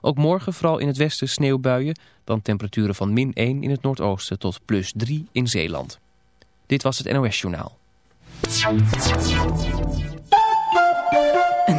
Ook morgen vooral in het westen sneeuwbuien. Dan temperaturen van min 1 in het noordoosten tot plus 3 in Zeeland. Dit was het NOS Journaal.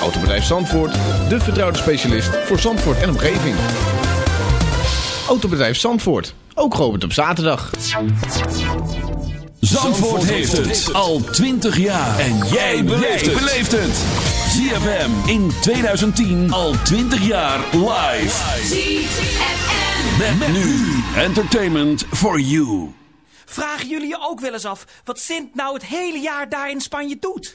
Autobedrijf Zandvoort, de vertrouwde specialist voor Zandvoort en omgeving. Autobedrijf Zandvoort, ook geopend op zaterdag. Zandvoort heeft het al 20 jaar. En jij beleeft het. ZFM in 2010 al 20 jaar live. ZFM. Met, nu entertainment for you. Vragen jullie je ook wel eens af wat Sint nou het hele jaar daar in Spanje doet?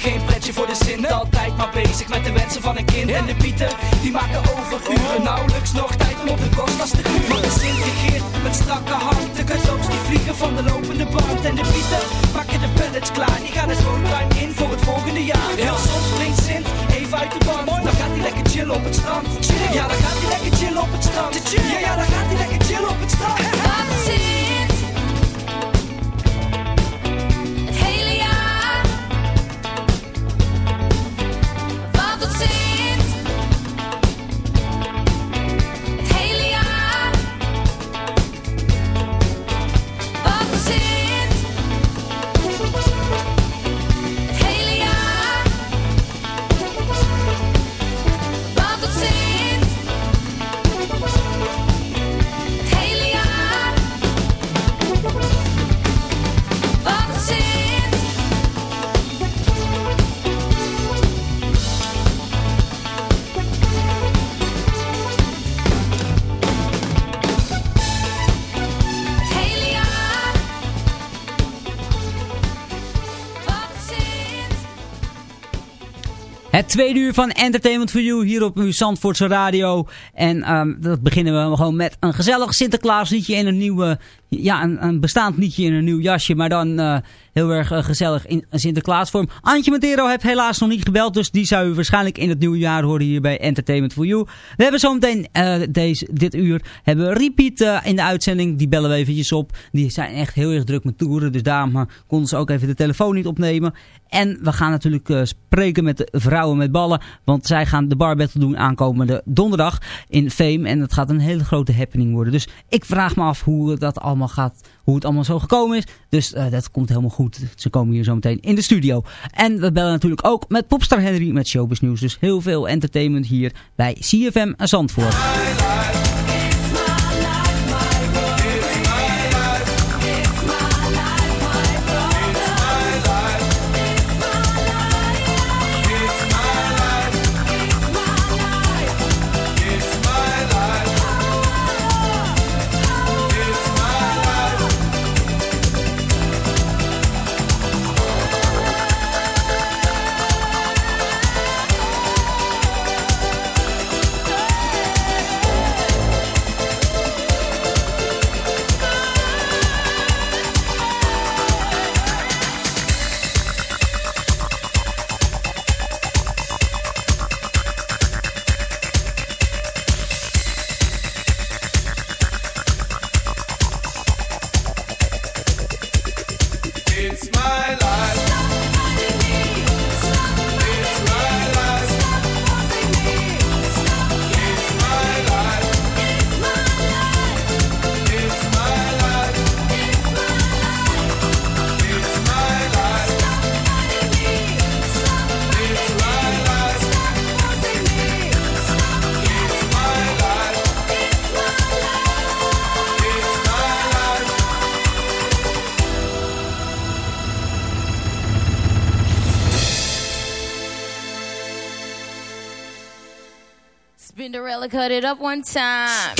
Pretje voor de Sint Altijd maar bezig met de wensen van een kind. En de pieten, die maken overuren. Nauwelijks nog tijd om op de kostlas te gluren Want de regeert met strakke hand? De cadeaus die vliegen van de lopende band. En de pieten maken de pallets klaar. Die gaan het showtime in voor het volgende jaar. Heel soms springt Sint even uit de band. Dan gaat hij lekker chillen op het strand. Ja, dan gaat hij lekker chillen op het strand. Ja, ja, dan gaat hij lekker chillen op het strand Het tweede uur van Entertainment for You hier op uw Zandvoortse radio. En ehm, dat beginnen we gewoon met een gezellig Sinterklaas liedje in een nieuwe, ja, een, bestaand liedje in een nieuw jasje. Maar dan eh, heel erg eh, gezellig in Sinterklaasvorm. Antje Montero heeft helaas nog niet gebeld, dus die zou u waarschijnlijk in het nieuwe jaar horen hier bij Entertainment for You. We hebben zometeen eh deze, dit uur hebben we repeat in de uitzending. Die bellen we eventjes op. Die zijn echt heel erg druk met toeren, dus daarom konden ze ook even de telefoon niet opnemen. En we gaan natuurlijk spreken met de vrouwen met ballen. Want zij gaan de bar battle doen aankomende donderdag in Fame. En het gaat een hele grote happening worden. Dus ik vraag me af hoe dat allemaal gaat. Hoe het allemaal zo gekomen is. Dus eh, dat komt helemaal goed. Ze komen hier zo meteen in de studio. En we bellen natuurlijk ook met Popstar Henry met Showbiz News. Dus heel veel entertainment hier bij CFM Zandvoort. Up one time.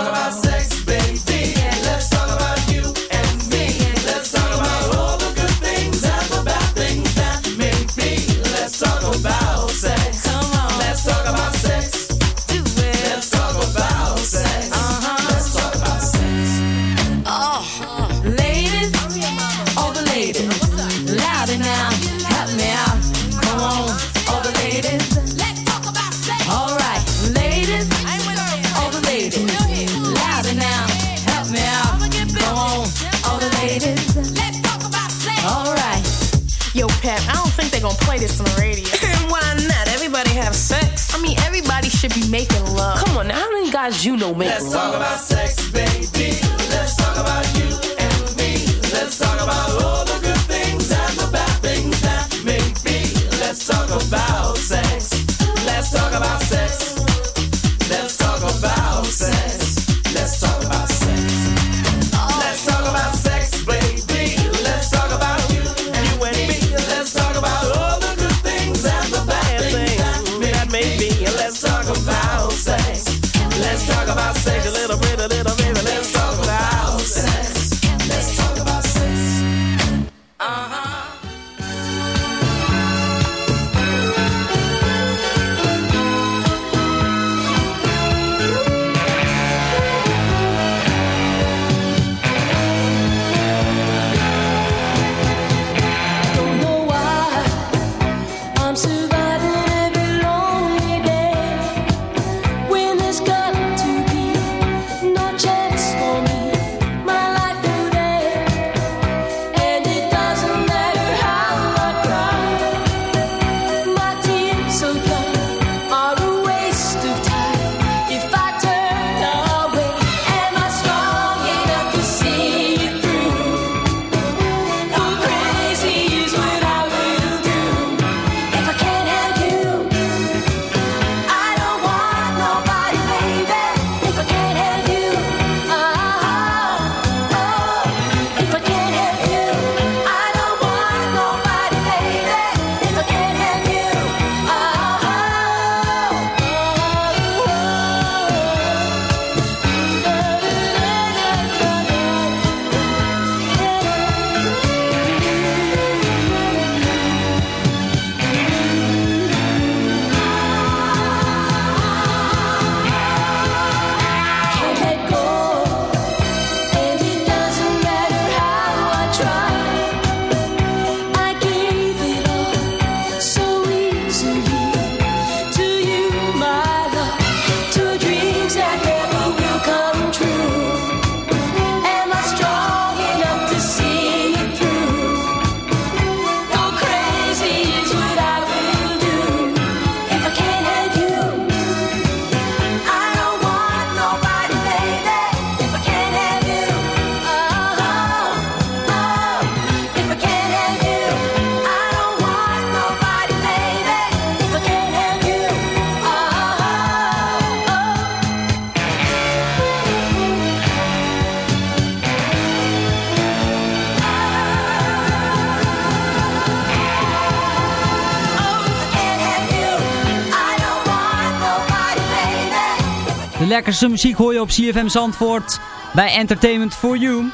De lekkerste muziek hoor je op CFM Zandvoort bij Entertainment for You.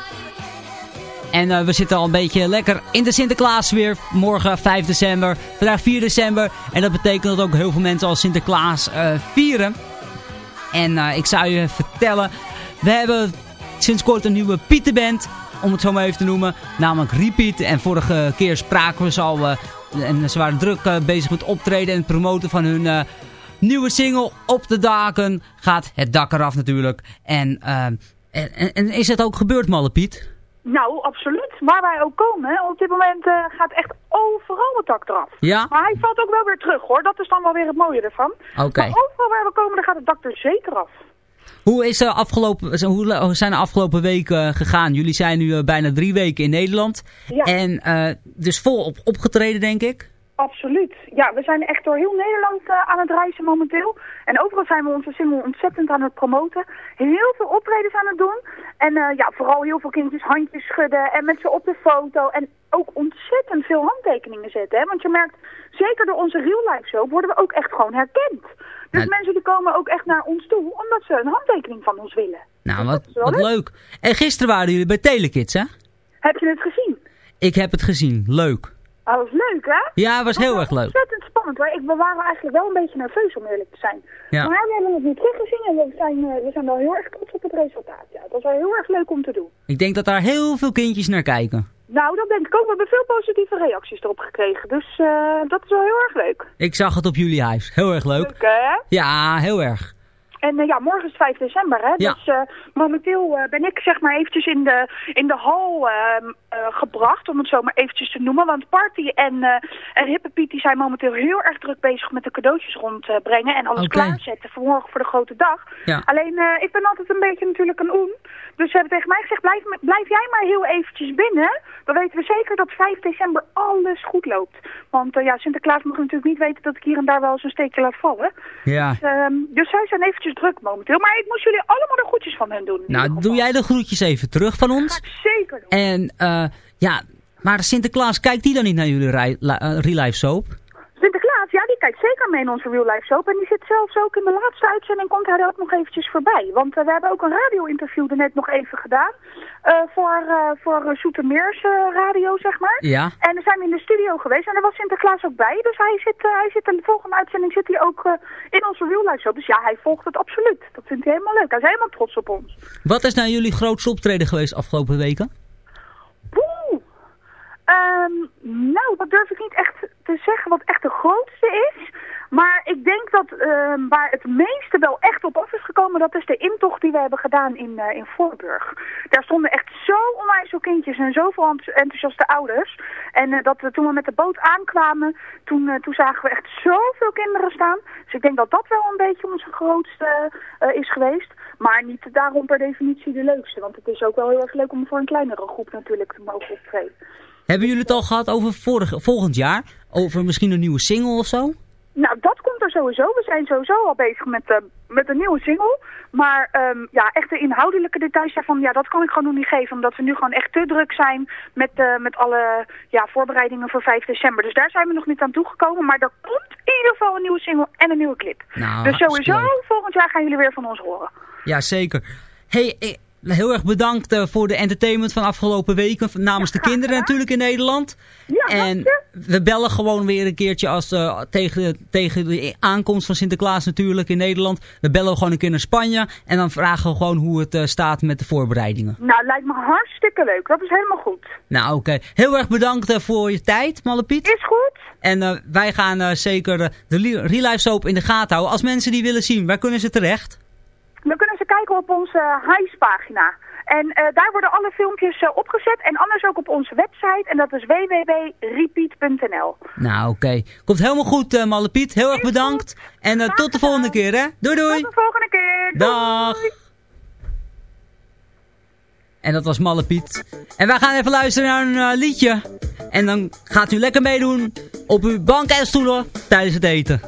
En eh, we zitten al een beetje lekker in de Sinterklaas weer. Morgen 5 december, vandaag 4 december. En dat betekent dat ook heel veel mensen al Sinterklaas eh, vieren. En eh, ik zou je vertellen, we hebben sinds kort een nieuwe Pieterband. Om het zo maar even te noemen. Namelijk Repeat. En vorige keer spraken we ze al... en ze waren druk bezig met optreden en het promoten van hun Nieuwe single op de daken. Gaat het dak eraf natuurlijk. Eh, en, en, en, is het ook gebeurd, Malle Piet? Nou, absoluut. Waar wij ook komen, op dit moment eh, gaat echt overal het dak eraf. Ja? Maar hij valt ook wel weer terug hoor, dat is dan wel weer het mooie ervan. Oké. Maar overal waar we komen, dan gaat het dak er zeker af. Hoe, is, de afgelopen, hoe zijn de afgelopen weken gegaan? Jullie zijn nu bijna drie weken in Nederland. En uh, dus volop opgetreden, denk ik. Absoluut. Ja, we zijn echt door heel Nederland eh, aan het reizen momenteel. En overal zijn we onze single ontzettend aan het promoten. Heel veel optredens aan het doen. En eh, ja, vooral heel veel kindjes handjes schudden en met ze op de foto. En ook ontzettend veel handtekeningen zetten. Hè? Want je merkt, zeker door onze real life show worden we ook echt gewoon herkend. Dus Nou- mensen die komen ook echt naar ons toe omdat ze een handtekening van ons willen. Nou, wat, wat leuk. leuk. En gisteren waren jullie bij Telekids, hè? Heb je het gezien? Ik heb het gezien. Leuk. Dat was leuk, hè? Ja, het was heel erg leuk. Ontzettend spannend. Maar ik, we waren eigenlijk wel een beetje nerveus om eerlijk te zijn. Ja. Maar we hebben het nu teruggezien en we zijn, eh, we zijn wel heel erg trots op het resultaat. Ja, het was wel heel erg leuk om te doen. Ik denk dat daar heel veel kindjes naar kijken. Nou, dat denk ik ook. We hebben veel positieve reacties erop gekregen. Dus eh, dat is wel heel erg leuk. Ik zag het op jullie huis. Heel erg leuk. Leuk, hè? Ja, heel erg. En eh, ja, morgen is 5 december, hè? Ja. Dus eh, momenteel eh, ben ik zeg maar eventjes in de, in de hal ehm, eh, gebracht, om het zo maar eventjes te noemen. Want Party en, en Hippe Piet die zijn momenteel heel erg druk bezig met de cadeautjes rondbrengen en alles Oké. klaarzetten voor morgen voor de grote dag. Ja. Alleen, ik ben altijd een beetje natuurlijk een oen. Dus ze hebben tegen mij gezegd, blijf, blijf jij maar heel eventjes binnen. Dan weten we zeker dat 5 december alles goed loopt. Want ja, Sinterklaas mag natuurlijk niet weten dat ik hier en daar wel eens een steekje laat vallen. Ja. Dus, ehm, dus zij zijn eventjes druk momenteel. Maar ik moest jullie allemaal de groetjes van hen doen. Nou, doe jij de groetjes even terug van ons. Zeker doen. En eh, ja, maar Sinterklaas, kijkt die dan niet naar jullie la- eh, real life soap? Kijkt zeker mee in onze Real Life Soap. En die zit zelfs ook in de laatste uitzending, komt hij er ook nog eventjes voorbij. Want eh, we hebben ook een radio-interview er net nog even gedaan. eh, voor uh, voor Soetermeers radio, zeg maar. Ja. En dan zijn we in de studio geweest en daar was Sinterklaas ook bij. Dus hij zit, hij zit in de volgende uitzending zit hij ook in onze Real Life Soap. Dus ja, hij volgt het absoluut. Dat vindt hij helemaal leuk. Hij is helemaal trots op ons. Wat is nou jullie grootste optreden geweest afgelopen weken? Oeh. Um, nou, dat durf ik niet echt te zeggen wat echt de grootste is. Maar ik denk dat uh, waar het meeste wel echt op af is gekomen, dat is de intocht die we hebben gedaan in, uh, in Voorburg. Daar stonden echt zo onwijs veel kindjes en zoveel enthousiaste ouders. En uh, dat toen we met de boot aankwamen, toen, uh, toen zagen we echt zoveel kinderen staan. Dus ik denk dat dat wel een beetje onze grootste is geweest. Maar niet daarom per definitie de leukste. Want het is ook wel heel erg leuk om voor een kleinere groep natuurlijk te mogen optreden. Hebben jullie het al gehad over vorig, volgend jaar? Over misschien een nieuwe single of zo? Nou, dat komt er sowieso. We zijn sowieso al bezig met, uh, met een nieuwe single. Maar um, ja, echt de inhoudelijke details daarvan, ja, dat kan ik gewoon nog niet geven. Omdat we nu gewoon echt te druk zijn met, uh, met alle ja, voorbereidingen voor 5 december. Dus daar zijn we nog niet aan toegekomen. Maar er komt in ieder geval een nieuwe single en een nieuwe clip. Nou, dus sowieso, volgend jaar gaan jullie weer van ons horen. Ja, zeker. Hey, ik, heel erg bedankt uh, voor de entertainment van afgelopen weken. Namens ja, de kinderen natuurlijk in Nederland. Ja, en we bellen gewoon weer een keertje als, uh, tegen, tegen de aankomst van Sinterklaas natuurlijk in Nederland. We bellen gewoon een keer naar Spanje. En dan vragen we gewoon hoe het uh, staat met de voorbereidingen. Nou, lijkt me hartstikke leuk. Dat is helemaal goed. Nou, oké. Okay. Heel erg bedankt voor je tijd, Mallepiet. Is goed. En wij gaan zeker de Real Life Soap in de gaten houden. Als mensen die willen zien, waar kunnen ze terecht? Dan kunnen ze kijken op onze Highs-pagina. En uh, daar worden alle filmpjes uh, opgezet. En anders ook op onze website. En dat is www.repeat.nl. Nou, oké. Okay. Komt helemaal goed, uh, Malle Piet. Heel erg bedankt. En uh, tot de volgende keer, hè. Doei, doei. Tot de volgende keer. Dag. En dat was Malle Piet. En wij gaan even luisteren naar een liedje. En dan gaat u lekker meedoen op uw bank en stoelen tijdens het eten.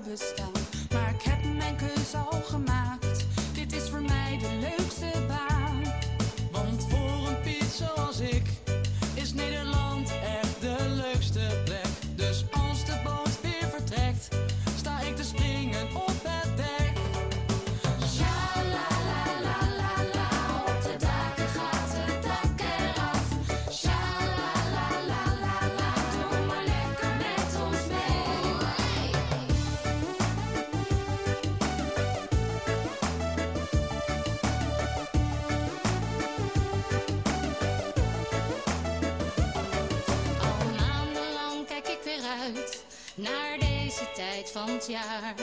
Over jouw naar deze tijd van het jaar.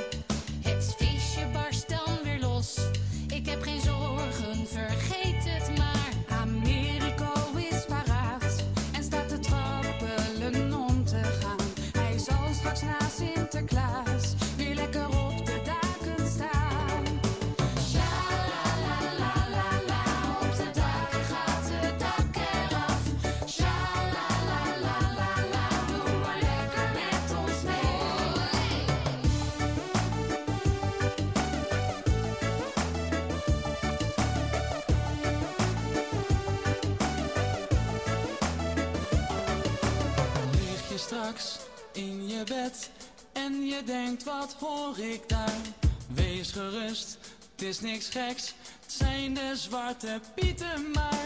Denkt wat hoor ik daar? Wees gerust, het is niks geks, het zijn de zwarte pieten maar.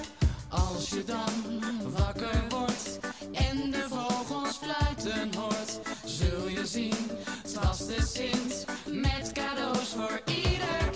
Als je dan wakker wordt en de vogels fluiten hoort, zul je zien, het was de Sint met cadeaus voor ieder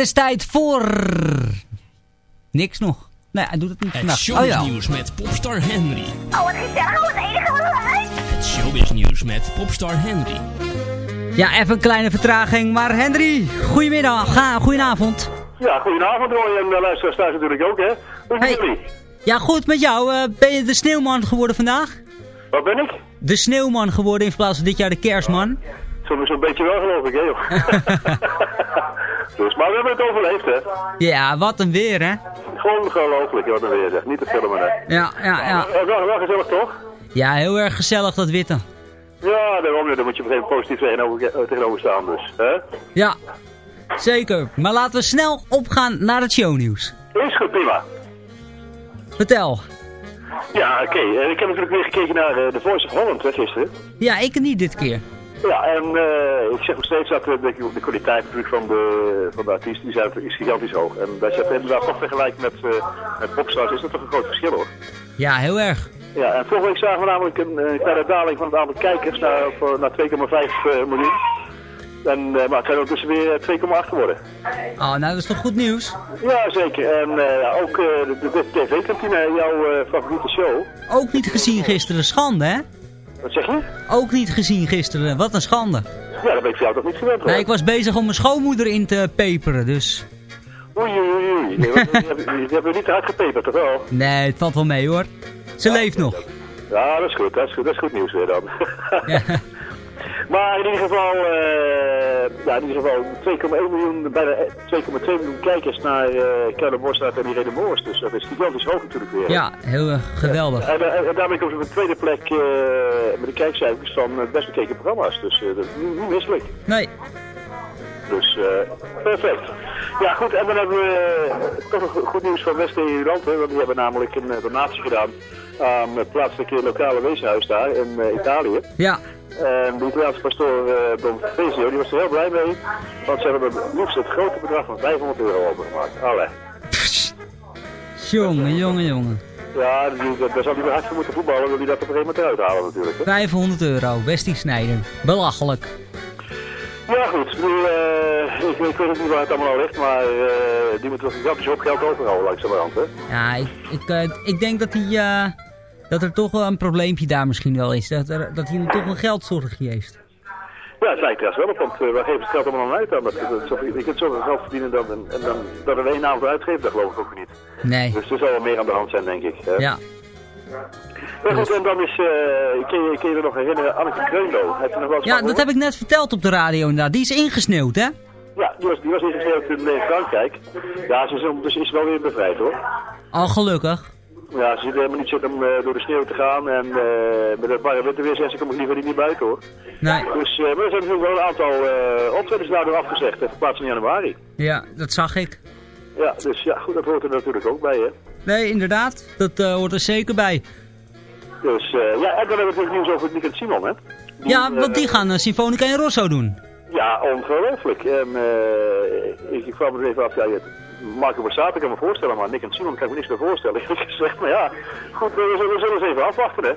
Het is tijd voor... Niks nog. Nee, hij doet het niet Het vandaag. showbiznieuws met popstar Henry. Oh, wat gezellig. Wat enige wat leuk. Het showbiznieuws met popstar Henry. Ja, even een kleine vertraging. Maar Henry, goedemiddag. Ga, goedenavond. Ja, goedenavond Roy en uh, luisteraars thuis natuurlijk ook, hè. Hoe is het jullie? Ja, goed met jou. Eh, ben je de sneeuwman geworden vandaag? Wat ben ik? De sneeuwman geworden in plaats van dit jaar de kerstman. Zo'n zo'n beetje wel geloof ik, hè joh. dus, maar we hebben het overleefd, hè. Ja, wat een weer, hè? Gewoon ongelooflijk, wat een weer, zeg. Niet te filmen, hè. Ja, ja, ja. Wel, wel gezellig, toch? Ja, heel erg gezellig dat witte. Ja, daarom, daar moet je meteen positief tegenover, eh, tegenover staan, dus. Hè? Ja, zeker. Maar laten we snel opgaan naar het shownieuws. Is goed, prima. Vertel. Ja, oké. Eh, ik heb natuurlijk weer gekeken naar eh, The Voice of Holland, hè, gisteren. Ja, ik niet dit keer. Ja, en eh, ik zeg nog steeds dat eh, de, de kwaliteit natuurlijk van de, van de artiest die zijn, is gigantisch hoog. En als je het inderdaad toch vergelijkt met, eh met popstars, is dat toch een groot verschil hoor. Ja, heel erg. Ja, en vorige week zagen we namelijk een, eh, kleine daling van het aantal kijkers naar, naar 2,5 eh, miljoen. En, maar het zijn ondertussen weer eh, 2,8 geworden. Oh, nou, dat is toch goed nieuws? Ja, zeker. En ook de, de, TV-kantine, jouw favoriete show. Ook niet gezien gisteren. Schande, hè? Wat zeg je? Ook niet gezien gisteren. Wat een schande. Ja, dat ben ik jou toch niet gewend hoor. Nee, ik was bezig om mijn schoonmoeder in te peperen, dus... Oei, oei, oei. Nee, want Die hebben die hebben niet te hard gepeperd, toch wel? Nee, het valt wel mee, hoor. Ze leeft nog. Ja, dat is goed. Dat is goed, dat is goed nieuws weer dan. maar in ieder geval, eh, ja, in ieder geval 2,1 miljoen, bijna 2,2 miljoen kijkers naar eh Carlo Bossart en Irene Moors. Dus dat is gigantisch hoog natuurlijk weer. Ja, heel erg geweldig. En, en, en daarmee komen ze op de tweede plek eh, met de kijkcijfers van het best bekeken programma's. Dus eh, dat is niet, niet misselijk. Nee. Dus eh, perfect. Ja goed, en dan hebben we eh, toch nog goed nieuws van West-Nederland. Want die hebben namelijk een eh, donatie gedaan aan het plaatselijke lokale weeshuis daar in eh, Italië. Ja. En de Italiaanse pastoor eh Don Fezio, die was er heel blij mee. Want ze hebben het liefst het grote bedrag van 500 euro overgemaakt. Allee. Jongen, jongen, jongen. Ja, daar zal hij weer hard voor moeten voetballen. Wil hij dat op een gegeven moment eruit halen natuurlijk. Hè? 500 euro, Westie Snijder. Belachelijk. Ja goed, nu, eh, ik, ik weet niet waar het allemaal ligt, maar eh, die moeten toch gigantisch hoop geld overhouden langzamerhand. Hè? Ja, ik, ik, ik denk dat hij... eh, dat er toch wel een probleempje daar misschien wel is. Dat, er, dat hij toch een geldzorgje heeft. Ja, het lijkt er wel op, want uh, waar geven het geld allemaal aan uit dan? Dat, je kunt zoveel geld verdienen dan, en, en dan, dat er één avond uitgeeft, dat geloof ik ook niet. Nee. Dus er zal wel meer aan de hand zijn, denk ik. Hè? Ja. Maar goed, en dan is, uh, kun, je, kun je je nog herinneren, Anneke Kreunlo. Heb je nog wel eens Ja, dat heb ik net verteld op de radio inderdaad. Die is ingesneeuwd, hè? Ja, die was, die was ingeschreven in eh, Frankrijk. Ja, ze is, dus is wel weer bevrijd hoor. Al gelukkig. Ja, ze zit helemaal niet zitten om eh, door de sneeuw te gaan. En eh, met het barre weer zegt ze, kom ik liever niet buiten hoor. Nee. Dus, eh, maar er zijn natuurlijk wel een aantal optredens daardoor afgezegd. En verplaatst in januari. Ja, dat zag ik. Ja, dus ja, goed, dat hoort er natuurlijk ook bij hè. Nee, inderdaad. Dat uh, hoort er zeker bij. Dus uh, ja, en dan hebben we natuurlijk nieuws over Nick en Simon hè. Die, ja, want die gaan uh, Symfonica en Rosso doen. Ja, ongelooflijk. En ik, ik vraag me even af, ja, Marco Borsato kan me voorstellen, maar Nick en Simon kan ik me niks meer voorstellen. Ik zeg, maar ja, goed, we zullen, we zullen eens even afwachten, hè.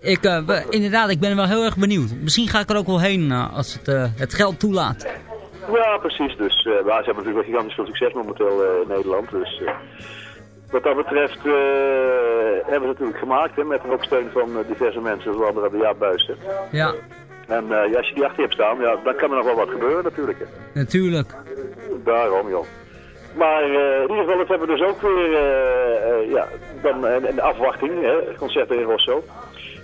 Ik, uh, we, inderdaad, ik ben wel heel erg benieuwd. Misschien ga ik er ook wel heen uh, als het, uh, het geld toelaat. Ja, precies. Dus ze hebben natuurlijk gigantisch veel succes momenteel in Nederland. Dus wat dat betreft hebben ze het natuurlijk gemaakt, hè, met een opsteun van diverse mensen, zoals andere de Jaap. Ja. En ja, als je die achter je hebt staan, ja, dan kan er nog wel wat gebeuren natuurlijk. Hè. Natuurlijk. Daarom, joh. Maar uh, in ieder geval, dat hebben we dus ook weer, uh, uh, ja, dan een afwachting, hè, concerten in Rosso.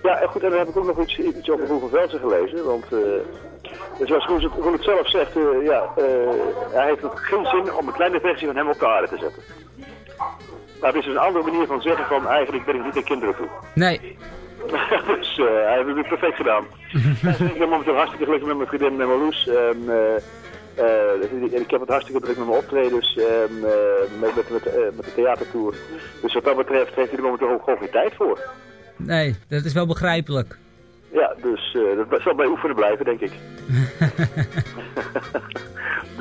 Ja, en goed, en dan heb ik ook nog iets, iets over Roel van Velsen gelezen, want zoals Roel het, Roel het zelf zegt, ja, hij heeft geen zin om een kleine versie van hem op de aarde te zetten. Maar het is dus een andere manier van zeggen van, eigenlijk ben ik niet aan kinderen toe. Nee. dus hij heeft het perfect gedaan. ik ben momenteel hartstikke gelukkig met mijn vriendin Marloes. En, uh, ik heb het hartstikke druk met mijn optredens en uh, met, met, met, uh, met de theatertour. Dus wat dat betreft heeft hij er momenteel ook gewoon geen tijd voor. Nee, dat is wel begrijpelijk. Ja, dus dat zal bij oefenen blijven, denk ik.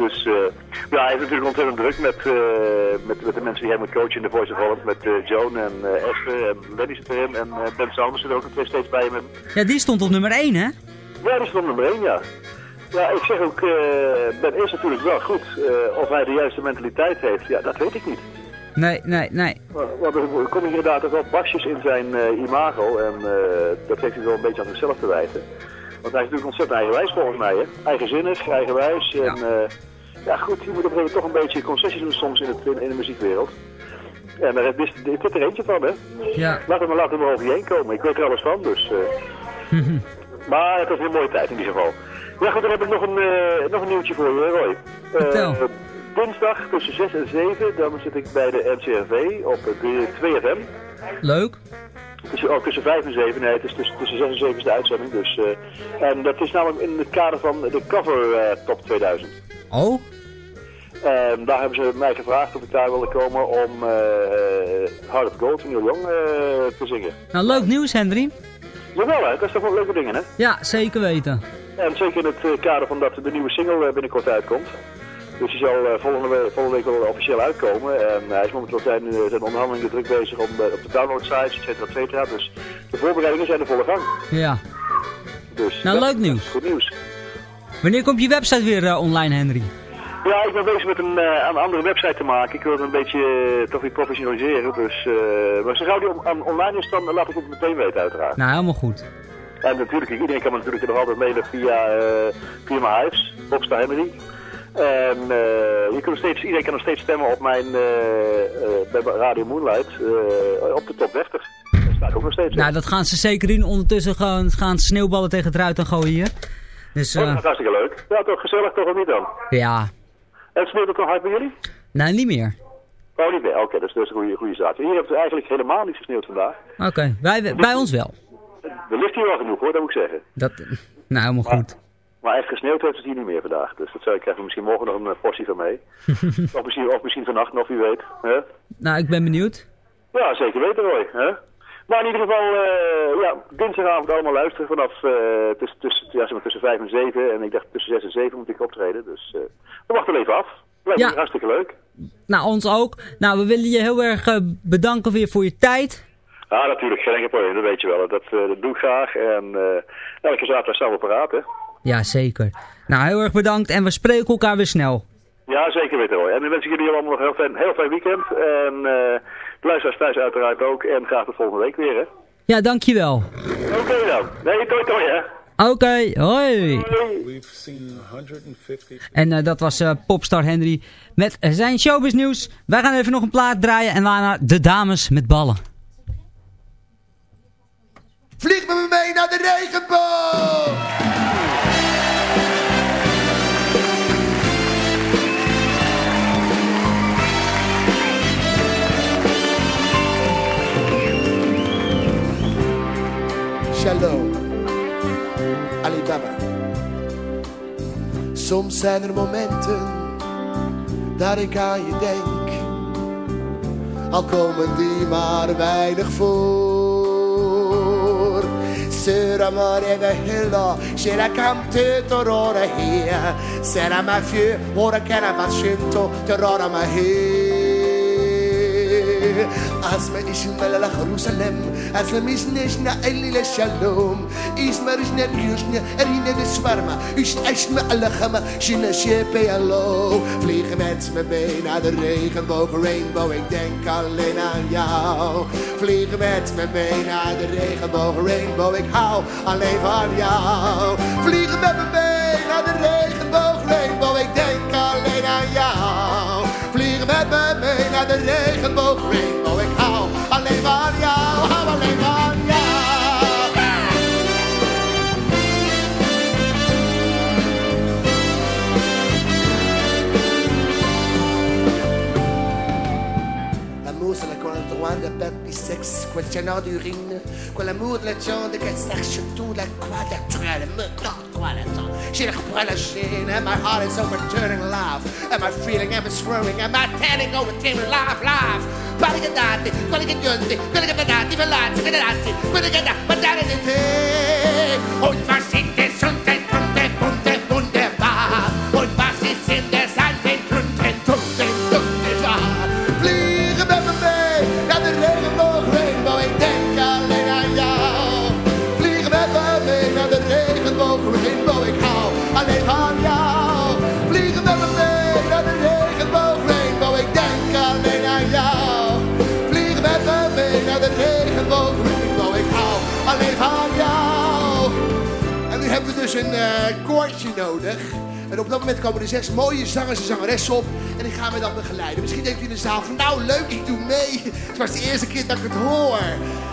dus ja, hij heeft natuurlijk ontzettend druk met, met, met de mensen die hij moet coachen in de Voice of Holland. Met Joan en Esther en Lenny zit erin en Ben Salmers zit er ook nog steeds bij hem. Ja, die stond op nummer 1, hè? Ja, die stond op nummer 1, ja. Ja, ik zeg ook, eh, Ben is natuurlijk wel goed. Eh, of hij de juiste mentaliteit heeft, ja, dat weet ik niet. Nee, nee, nee. Want er komen inderdaad ook wel basjes in zijn eh, imago. En dat heeft hij wel een beetje aan zichzelf te wijten. Want hij is natuurlijk ontzettend eigenwijs volgens mij. Hè? Eigenzinnig, eigenwijs. En ja. ja goed, je moet op een gegeven moment toch een beetje concessies doen soms in, het, in, in de muziekwereld. En daar is, dit er eentje van, hè? Ja. Laat hem maar, laat hem maar over je heen komen. Ik weet er alles van, dus... maar het was een mooie tijd in ieder geval. Ja goed, dan heb ik nog een, eh, nog een nieuwtje voor je, Roy. Eh, Vertel. dinsdag tussen 6 en 7, dan zit ik bij de NCRV op de 2FM. Leuk. Tussen, ook tussen 5 en 7, nee, het is tussen, tussen 6 en 7 is de uitzending. Dus, eh, en dat is namelijk in het kader van de cover eh, top 2000. Oh? En daar hebben ze mij gevraagd of ik daar wilde komen om eh Heart of Gold van Neil Young eh, te zingen. Nou, leuk nieuws, Henry. Jawel hè, dat is toch wel leuke dingen hè? Ja, zeker weten. En zeker in het eh, kader van dat de nieuwe single eh, binnenkort uitkomt. Dus die zal eh, volgende, week, volgende week wel officieel uitkomen. En hij is momenteel zijn, zijn onderhandelingen druk bezig om, op de download sites, et cetera, et cetera. Dus de voorbereidingen zijn in volle gang. Ja. Dus Nou, dat leuk nieuws. Goed nieuws. Wanneer komt je website weer online, Henry? Ja, ik ben bezig met een, een andere website te maken. Ik wil het een beetje toch weer professionaliseren. Dus, maar zo gauw die on- on- online is, dan laat ik het meteen weten uiteraard. Nou, helemaal goed. En natuurlijk, iedereen kan me natuurlijk nog altijd mailen via, eh via mijn huis, Popstar Henry. En eh, je kunt steeds, iedereen kan nog steeds stemmen op mijn eh, bij Radio Moonlight op de top 30. Daar sta ik ook nog steeds in. Nou, dat gaan ze zeker doen. Ondertussen gaan, gaan sneeuwballen tegen het ruit en gooien hier. Dus, Oh, dat is hartstikke leuk. Ja, toch gezellig, toch of niet dan? ja. En sneeuwt het nog hard bij jullie? Nou, niet meer. Oh, niet meer. Oké, dat is dus een goede, goede zaak. Hier heeft het eigenlijk helemaal niet gesneeuwd vandaag. Oké, wij, bij ons wel. Er ligt hier wel genoeg hoor, dat moet ik zeggen. Dat, nou, helemaal goed. Maar echt gesneeuwd heeft het hier niet meer vandaag. Dus dat zou ik krijgen misschien morgen nog een eh, portie van mee. of, misschien, of misschien vannacht nog, wie weet. Hè? Nou, ik ben benieuwd. Ja, zeker weten Roy. Hè? Maar in ieder geval, eh, ja, dinsdagavond allemaal luisteren vanaf eh, tussen, tussen, ja, zeg maar tussen 5 en 7. En ik dacht tussen 6 en 7 moet ik optreden. Dus eh we wachten even af. Lijkt me Ja. hartstikke leuk. Nou, ons ook. Nou, we willen je heel erg bedanken weer voor je tijd. Ja, natuurlijk, geen enkel probleem, dat weet je wel. Dat, eh, dat doe ik graag. En eh elke zaterdag staan we paraat, hè. Ja, zeker. Nou, heel erg bedankt en we spreken elkaar weer snel. Ja, zeker weten Roy. En dan wens ik jullie allemaal nog een heel fijn, heel fijn weekend. En eh de luisteraars thuis uiteraard ook. En graag tot volgende week weer, hè. Ja, dankjewel. Oké dan. Nee, toi toi, hè. Oké, hoi. We've seen 150. En eh, dat was eh, Popstar Henry met zijn showbiz nieuws. Wij gaan even nog een plaat draaien en daarna de dames met ballen. Vlieg met me mee naar de regenboog! Shalom, Alibaba. Soms zijn er momenten dat ik aan je denk. Al komen die maar weinig voor. sörämöre hela Shera kamtöt och rara he ma mafjö, åra kärna vart skymt och ma mahö ma he. Asma ishmel la Jerusalem, asma mishneshna eli le shalom. Isma rishna yushna, erine de swarma. Ish ashma alla chama, shina shepe allo. Vliegen met me mee naar de regenboog, rainbow, ik denk alleen aan jou. Vliegen met me mee naar de regenboog, rainbow, ik hou alleen van jou. Vliegen met me mee naar de regenboog, de regenboog, rainbow, ik hou alleen van jou, hou alleen van jou. L'amour c'est la coin de baby sexe, quel canard d'urine, quell'amour de la viande che sache tout la quadrature, me not planet. Sheer relishing, and my heart is overturning love. And my feeling, and my swirling, Am I tanning overturning life, life. Quelli che dati, quelli che giunti, quelli che pedati, velati, che dati, quelli che dati, ma dare di te. my farsente dat moment komen er zes mooie zangers en zangeressen op. En ik ga me dan begeleiden. Misschien denkt u in de zaal van nou leuk, ik doe mee. Het was de eerste keer dat ik het hoor.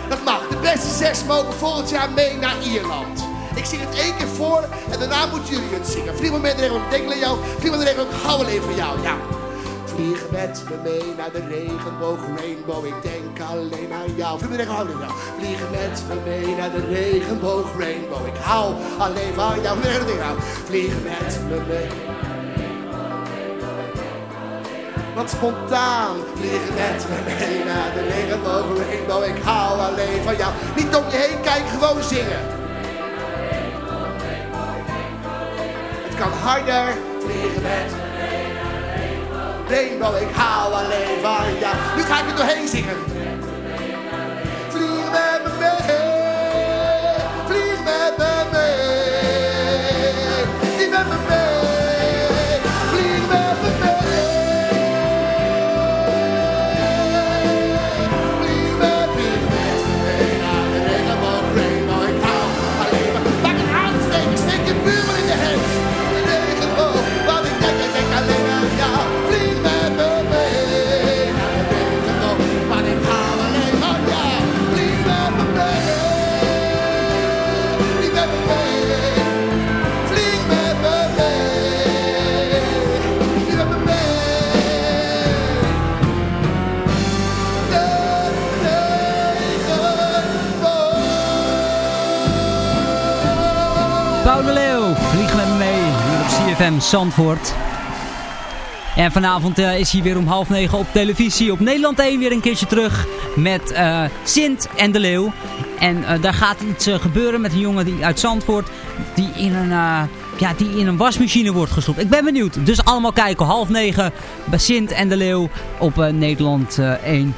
Dat mag. De beste zes mogen volgend jaar mee naar Ierland. Ik zing het één keer voor en daarna moeten jullie het zingen. Vlieg maar met de regel, ik denk aan jou. Vlieg maar de regel, ik hou alleen van jou. Ja. Vlieg met me mee naar de regenboog, rainbow, ik denk alleen aan jou. Vlieg met de regel, hou alleen van jou. Vlieg met me mee naar de regenboog, rainbow, ik hou alleen van jou. Vlieg met de regel, Vlieg met me mee. Wat spontaan, vlieg met me mee naar de regenboog, rainbow, ik hou alleen van jou. Niet om je heen kijken, gewoon zingen. Het kan harder, vliegen met Rainbow, ik hou alleen van jou. Nu ga ik er doorheen zingen. Zandvoort. En vanavond eh, is hij weer om half negen op televisie op Nederland 1 weer een keertje terug met eh, Sint en de Leeuw. En eh, daar gaat iets gebeuren met een jongen die, uit Zandvoort die in een, ja, die in een wasmachine wordt gestopt. Ik ben benieuwd. Dus allemaal kijken, half negen bij Sint en de Leeuw op Nederland eh, 1.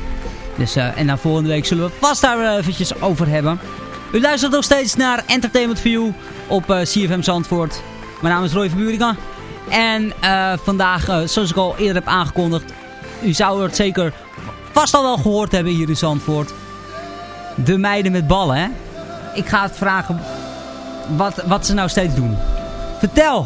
Dus, en dan volgende week zullen we vast daar eventjes over hebben. U luistert nog steeds naar Entertainment View op CFM Zandvoort. Mijn naam is Roy van. En eh, vandaag, eh, zoals ik al eerder heb aangekondigd, u zou het zeker vast al wel gehoord hebben hier in Zandvoort. De meiden met ballen, hè? Ik ga het vragen wat, wat ze nou steeds doen. Vertel!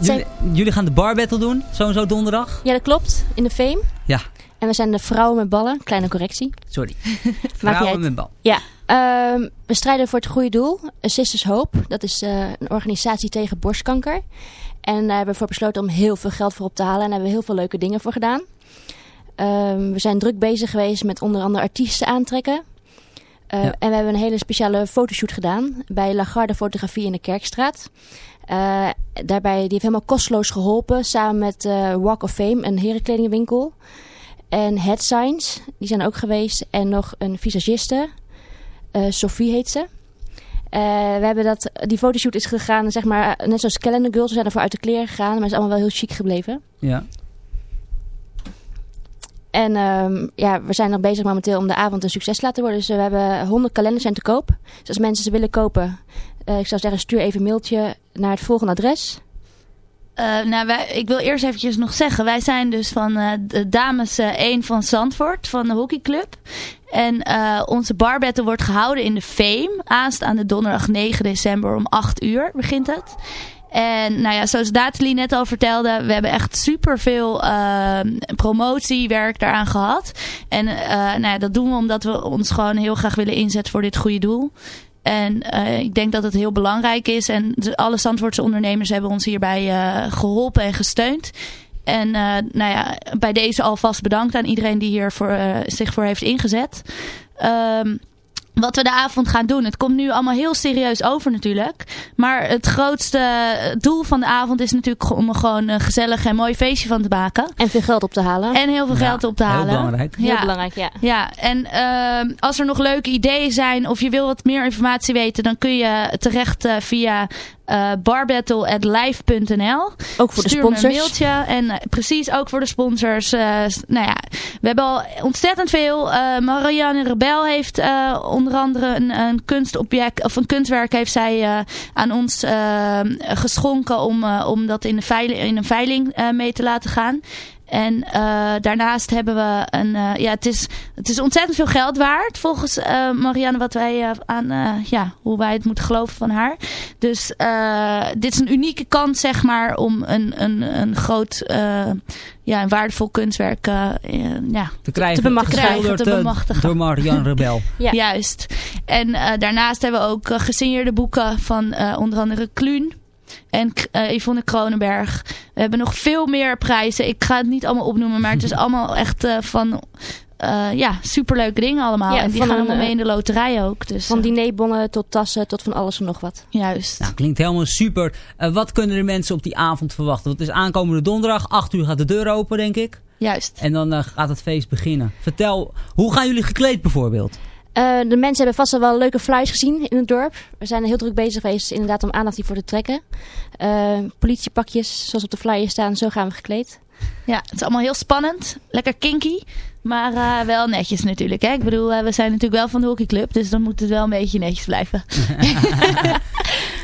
Zijn- Jullie, jullie gaan de bar battle doen, zo en zo donderdag? Ja, dat klopt. In de Fame. Ja, En we zijn de vrouwen met ballen. Kleine correctie. sorry. Vrouwen met bal. Ja. Ehm, we strijden voor het goede doel. Sisters Hope. Dat is eh, een organisatie tegen borstkanker. En daar hebben we voor besloten om heel veel geld voor op te halen. En daar hebben we heel veel leuke dingen voor gedaan. Ehm, we zijn druk bezig geweest met onder andere artiesten aantrekken. Eh, Ja. En we hebben een hele speciale fotoshoot gedaan bij Lagarde Fotografie in de Kerkstraat. Eh, daarbij, die heeft helemaal kosteloos geholpen samen met eh, Walk of Fame, een herenkledingwinkel. En Head Signs, die zijn ook geweest. En nog een visagiste, eh, Sophie heet ze. Eh, we hebben dat, die fotoshoot is gegaan, zeg maar, net zoals Calendar Girls. We zijn ervoor uit de kleren gegaan, maar is allemaal wel heel chic gebleven. Ja. En ehm, ja, we zijn nog bezig momenteel om de avond een succes te laten worden. Dus eh, we hebben 100 kalenders zijn te koop. Dus als mensen ze willen kopen, eh, ik zou zeggen stuur even een mailtje naar het volgende adres. Eh, nou, ik wil eerst eventjes nog zeggen. Wij zijn dus van eh, de dames eh 1 van Zandvoort, van de hockeyclub. En onze barbattle wordt gehouden in de Fame. Aanstaande donderdag 9 december om 8 uur begint het. En nou ja, zoals Nathalie net al vertelde, we hebben echt superveel uh, promotiewerk daaraan gehad. En uh, nou ja, dat doen we omdat we ons gewoon heel graag willen inzetten voor dit goede doel. En uh, ik denk dat het heel belangrijk is. En alle Zandvoortse ondernemers hebben ons hierbij uh, geholpen en gesteund. En uh, nou ja, bij deze alvast bedankt aan iedereen die hier voor, zich voor heeft ingezet. Um, wat we de avond gaan doen. Het komt nu allemaal heel serieus over natuurlijk. Maar het grootste doel van de avond is natuurlijk om er gewoon een gezellig en mooi feestje van te maken. En veel geld op te halen. En heel veel ja, geld op te halen. Heel belangrijk. Heel belangrijk, ja. Ja, en uh, als er nog leuke ideeën zijn of je wil wat meer informatie weten, dan kun je terecht uh, via uh, barbattle.live.nl. Ook voor Stuur de sponsors. Me een mailtje. En uh, precies ook voor de sponsors. Uh, nou ja, we hebben al ontzettend veel. Marianne Rebel heeft onder andere een, een, kunstobject of een kunstwerk heeft zij aan ons geschonken om, om dat in, de veiling, in een veiling mee te laten gaan. En eh, daarnaast hebben we een... eh, ja, het is, het is ontzettend veel geld waard. Volgens eh, Marianne wat wij aan... eh, ja, hoe wij het moeten geloven van haar. Dus eh, dit is een unieke kans, zeg maar, om een, een, een groot... eh, ja, een waardevol kunstwerk ja, Te krijgen, bemachtigen. te bemachtigen. door Marianne Rebel. Juist. En eh, daarnaast hebben we ook gesigneerde boeken van eh, onder andere Kluun. En eh Yvonne Kronenberg. We hebben nog veel meer prijzen. Ik ga het niet allemaal opnoemen. Maar het is allemaal echt eh, van... eh, ja, superleuke dingen allemaal. Ja, en die van gaan allemaal mee in de loterij ook. Dus, Van dinerbonnen tot tassen tot van alles en nog wat. Juist. Nou, klinkt helemaal super. Wat kunnen de mensen op die avond verwachten? Want het is aankomende donderdag. 8 uur gaat de deur open, denk ik. Juist. En dan gaat het feest beginnen. Vertel, hoe gaan jullie gekleed bijvoorbeeld? Eh, de mensen hebben vast wel leuke flyers gezien in het dorp. We zijn heel druk bezig geweest inderdaad om aandacht hiervoor te trekken. Eh, politiepakjes, zoals op de flyer staan, zo gaan we gekleed. Ja, het is allemaal heel spannend. Lekker kinky. Maar eh, wel netjes natuurlijk. Hè? Ik bedoel, we zijn natuurlijk wel van de hockeyclub. Dus dan moet het wel een beetje netjes blijven.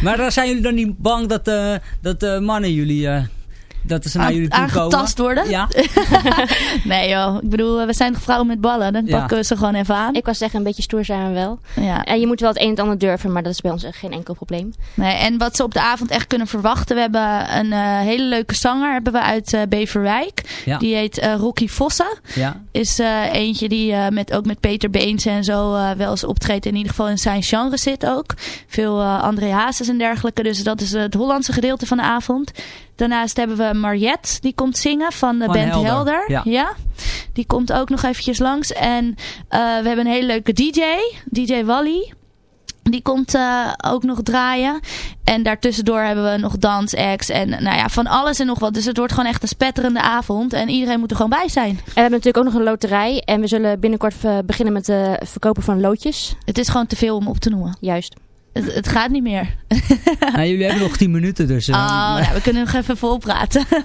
Maar daar zijn jullie dan niet bang dat, eh, dat eh, mannen jullie... eh, dat ze naar Aan- jullie toe komen? aangetast worden? Ja. nee joh, ik bedoel, we zijn vrouwen met ballen. Dan Ja. pakken we ze gewoon even aan. Ik was zeggen, een beetje stoer zijn we wel. Ja. En je moet wel het een en het ander durven, maar dat is bij ons echt geen enkel probleem. Nee, en wat ze op de avond echt kunnen verwachten. We hebben een eh, hele leuke zanger hebben we uit eh, Beverwijk. Ja. Die heet eh, Rocky Vossa. Ja. Is eh, eentje die eh, met, ook met Peter Beens en zo eh, wel eens optreedt. In ieder geval in zijn genre zit ook. Veel eh André Hazes en dergelijke. Dus dat is het Hollandse gedeelte van de avond. Daarnaast hebben we Mariette. Die komt zingen van de Van band Helder, Helder. ja. Die komt ook nog eventjes langs. En eh, we hebben een hele leuke DJ. DJ Wally. Die komt eh, ook nog draaien. En daartussendoor hebben we nog dansacts. En nou ja, van alles en nog wat. Dus het wordt gewoon echt een spetterende avond. En iedereen moet er gewoon bij zijn. En we hebben natuurlijk ook nog een loterij. En we zullen binnenkort eh, beginnen met het verkopen van loodjes. Het is gewoon te veel om op te noemen. Juist. Het, het gaat niet meer. Nou, jullie hebben nog 10 minuten dus. Oh, nou, we kunnen nog even vol praten.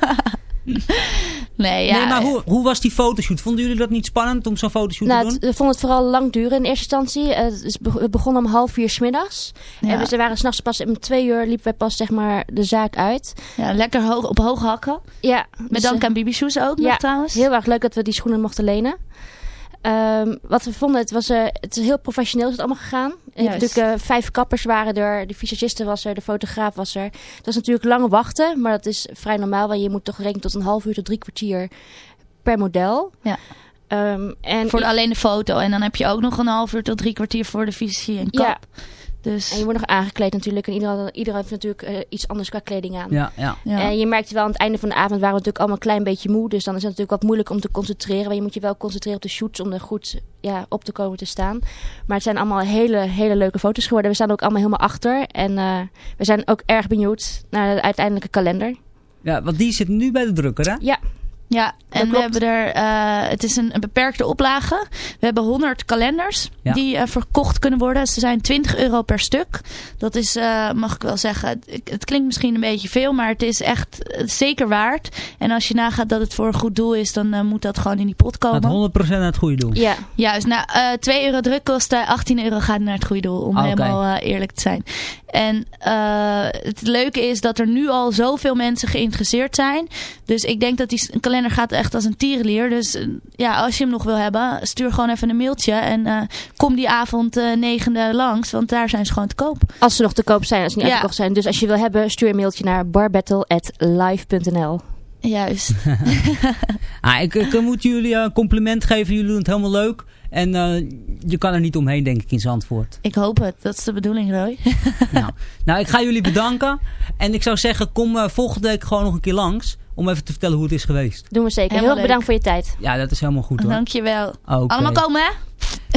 nee, ja. nee, maar hoe, hoe was die fotoshoot? Vonden jullie dat niet spannend om zo'n fotoshoot Nou, te doen? het- we vonden het vooral lang duren in eerste instantie. Eh, het is be- we begonnen om half vier 's middags. Ja. En we waren s'nachts pas om twee uur liepen wij pas zeg maar de zaak uit. Ja, lekker hoog, op hoog hakken. Ja. Met dus, dank eh, aan Bibi Shoes ook ja, nog trouwens. heel erg leuk dat we die schoenen mochten lenen. Ehm, wat we vonden, het, was, eh, het is heel professioneel is het allemaal gegaan. En Juist. natuurlijk eh, vijf kappers waren er, de visagiste was er, de fotograaf was er. Het was natuurlijk lang wachten, maar dat is vrij normaal. Want je moet toch rekenen tot een half uur tot drie kwartier per model. Ja. Ehm, en voor alleen de foto. En dan heb je ook nog een half uur tot drie kwartier voor de visie en kap. Ja. Dus... En je wordt nog aangekleed natuurlijk. En iedereen, iedereen heeft natuurlijk eh, iets anders qua kleding aan. Ja, ja. Ja. En je merkte wel aan het einde van de avond waren we natuurlijk allemaal een klein beetje moe. Dus dan is het natuurlijk wat moeilijk om te concentreren. Want je moet je wel concentreren op de shoots om er goed ja, op te komen te staan. Maar het zijn allemaal hele, hele leuke foto's geworden. We staan ook allemaal helemaal achter. En eh, we zijn ook erg benieuwd naar de uiteindelijke kalender. Ja, want die zit nu bij de drukker, hè? Ja. Ja, en we hebben er, eh, het is een, een beperkte oplage. We hebben 100 kalenders Ja. die eh, verkocht kunnen worden. Ze zijn 20 euro per stuk. Dat is, eh, mag ik wel zeggen, het, het klinkt misschien een beetje veel, maar het is echt zeker waard. En als je nagaat dat het voor een goed doel is, dan moet dat gewoon in die pot komen. Gaat 100% naar het goede doel. Ja. Juist, nou, eh 2 euro drukkosten, 18 euro gaat naar het goede doel, om Ah, helemaal eh, eerlijk te zijn. En eh, het leuke is dat er nu al zoveel mensen geïnteresseerd zijn. Dus ik denk dat die kalender gaat echt als een tierenlier. Dus eh, ja, als je hem nog wil hebben, stuur gewoon even een mailtje. En eh, kom die avond eh negende langs, want daar zijn ze gewoon te koop. Als ze nog te koop zijn, als ze niet Ja. uitverkocht zijn. Dus als je wil hebben, stuur een mailtje naar barbattle.live.nl Juist. Ah, ik, ik moet jullie een compliment geven. Jullie doen het helemaal leuk. En eh, je kan er niet omheen, denk ik, in Zandvoort. Ik hoop het. Dat is de bedoeling, Roy. nou, nou, ik ga jullie bedanken. En ik zou zeggen, kom eh, volgende week gewoon nog een keer langs. Om even te vertellen hoe het is geweest. Doen we zeker. Helemaal Heel leuk. bedankt voor je tijd. Ja, dat is helemaal goed hoor. Dankjewel. Oké. Allemaal komen, hè?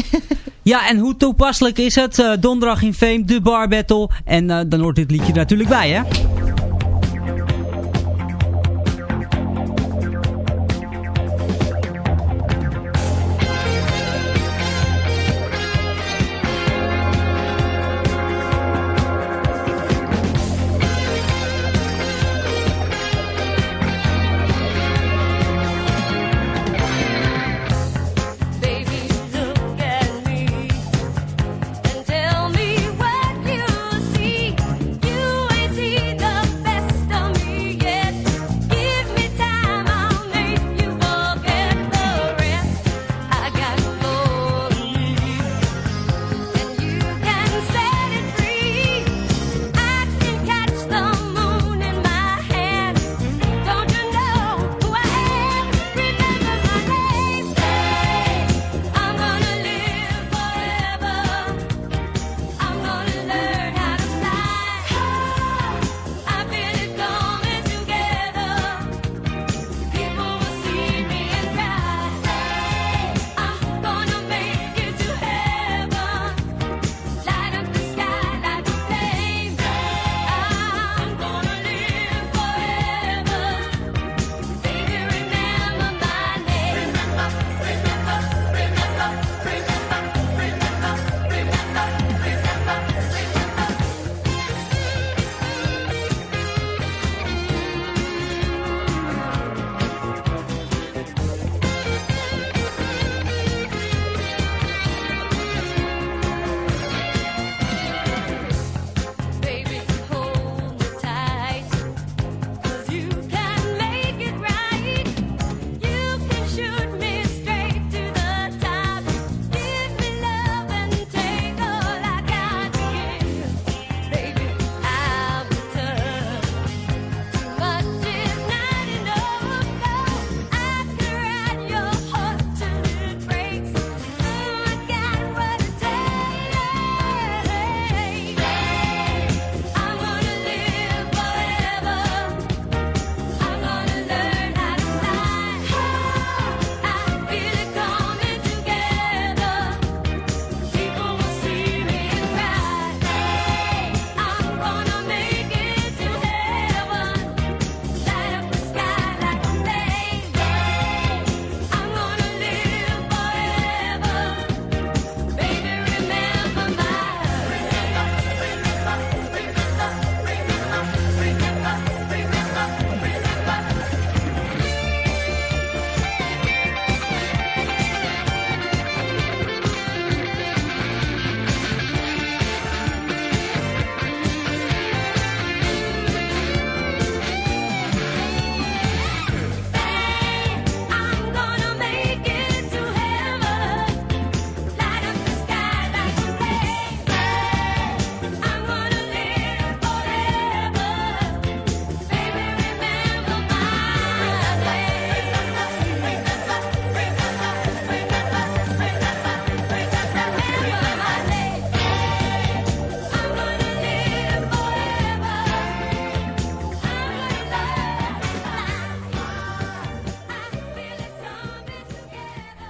Ja, en hoe toepasselijk is het? Eh, donderdag in Fame, de bar battle. En eh, dan hoort dit liedje er natuurlijk bij, hè?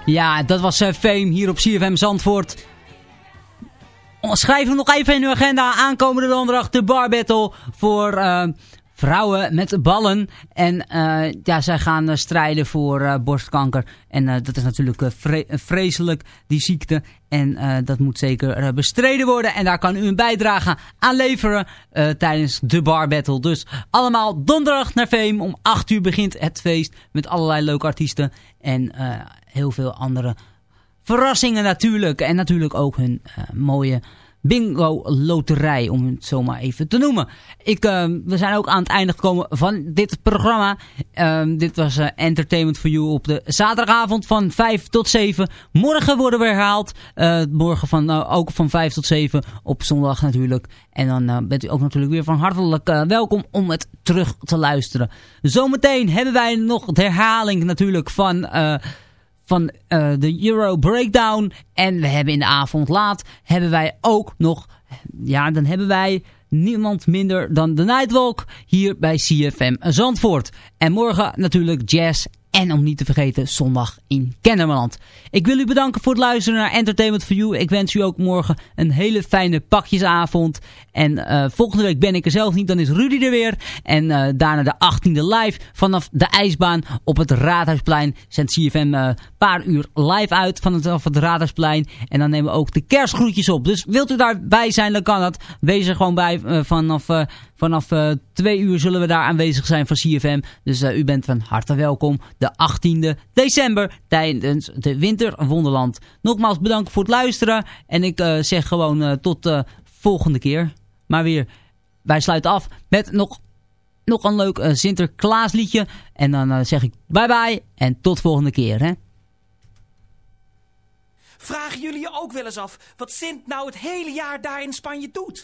Ja, dat was eh, Fame hier op CFM Zandvoort. Schrijf hem nog even in uw agenda. Aankomende donderdag de bar battle voor eh, vrouwen met ballen. En eh, ja, zij gaan strijden voor borstkanker. En dat is natuurlijk vre- vreselijk, die ziekte. En dat moet zeker bestreden worden. En daar kan u een bijdrage aan leveren tijdens de bar battle. Dus allemaal donderdag naar Fame. Om 8 uur begint het feest met allerlei leuke artiesten. En heel veel andere verrassingen natuurlijk. En natuurlijk ook hun eh, mooie bingo loterij, om het zo maar even te noemen. Ik, eh, we zijn ook aan het einde gekomen van dit programma. Ehm, dit was eh, Entertainment for You op de zaterdagavond van 5 tot 7. Morgen worden we herhaald. Eh, morgen van, eh, ook van 5 tot 7 op zondag natuurlijk. En dan eh, bent u ook natuurlijk weer van hartelijk eh, welkom om het terug te luisteren. Zometeen hebben wij nog de herhaling natuurlijk van... van eh, de Euro Breakdown. En we hebben in de avond laat hebben wij ook nog... Ja, dan hebben wij niemand minder dan de Nightwalk hier bij CFM Zandvoort. En morgen natuurlijk jazz en om niet te vergeten zondag in Kennemerland. Ik wil u bedanken voor het luisteren naar Entertainment for You. Ik wens u ook morgen een hele fijne pakjesavond. En eh, volgende week ben ik er zelf niet, dan is Rudy er weer. En eh, daarna de 18e live vanaf de ijsbaan op het Raadhuisplein. Zendt CFM een paar uur live uit vanaf het Raadhuisplein. En dan nemen we ook de kerstgroetjes op. Dus wilt u daarbij zijn, dan kan dat. Wees er gewoon bij eh, vanaf... Vanaf eh, twee uur zullen we daar aanwezig zijn van CFM. Dus eh, u bent van harte welkom de 18e december tijdens de Winterwonderland. Nogmaals bedankt voor het luisteren. En ik eh, zeg gewoon tot de volgende keer. Maar weer, wij sluiten af met nog, nog een leuk Sinterklaasliedje. En dan zeg ik bye bye en tot volgende keer. Hè? Vragen jullie je ook wel eens af wat Sint nou het hele jaar daar in Spanje doet?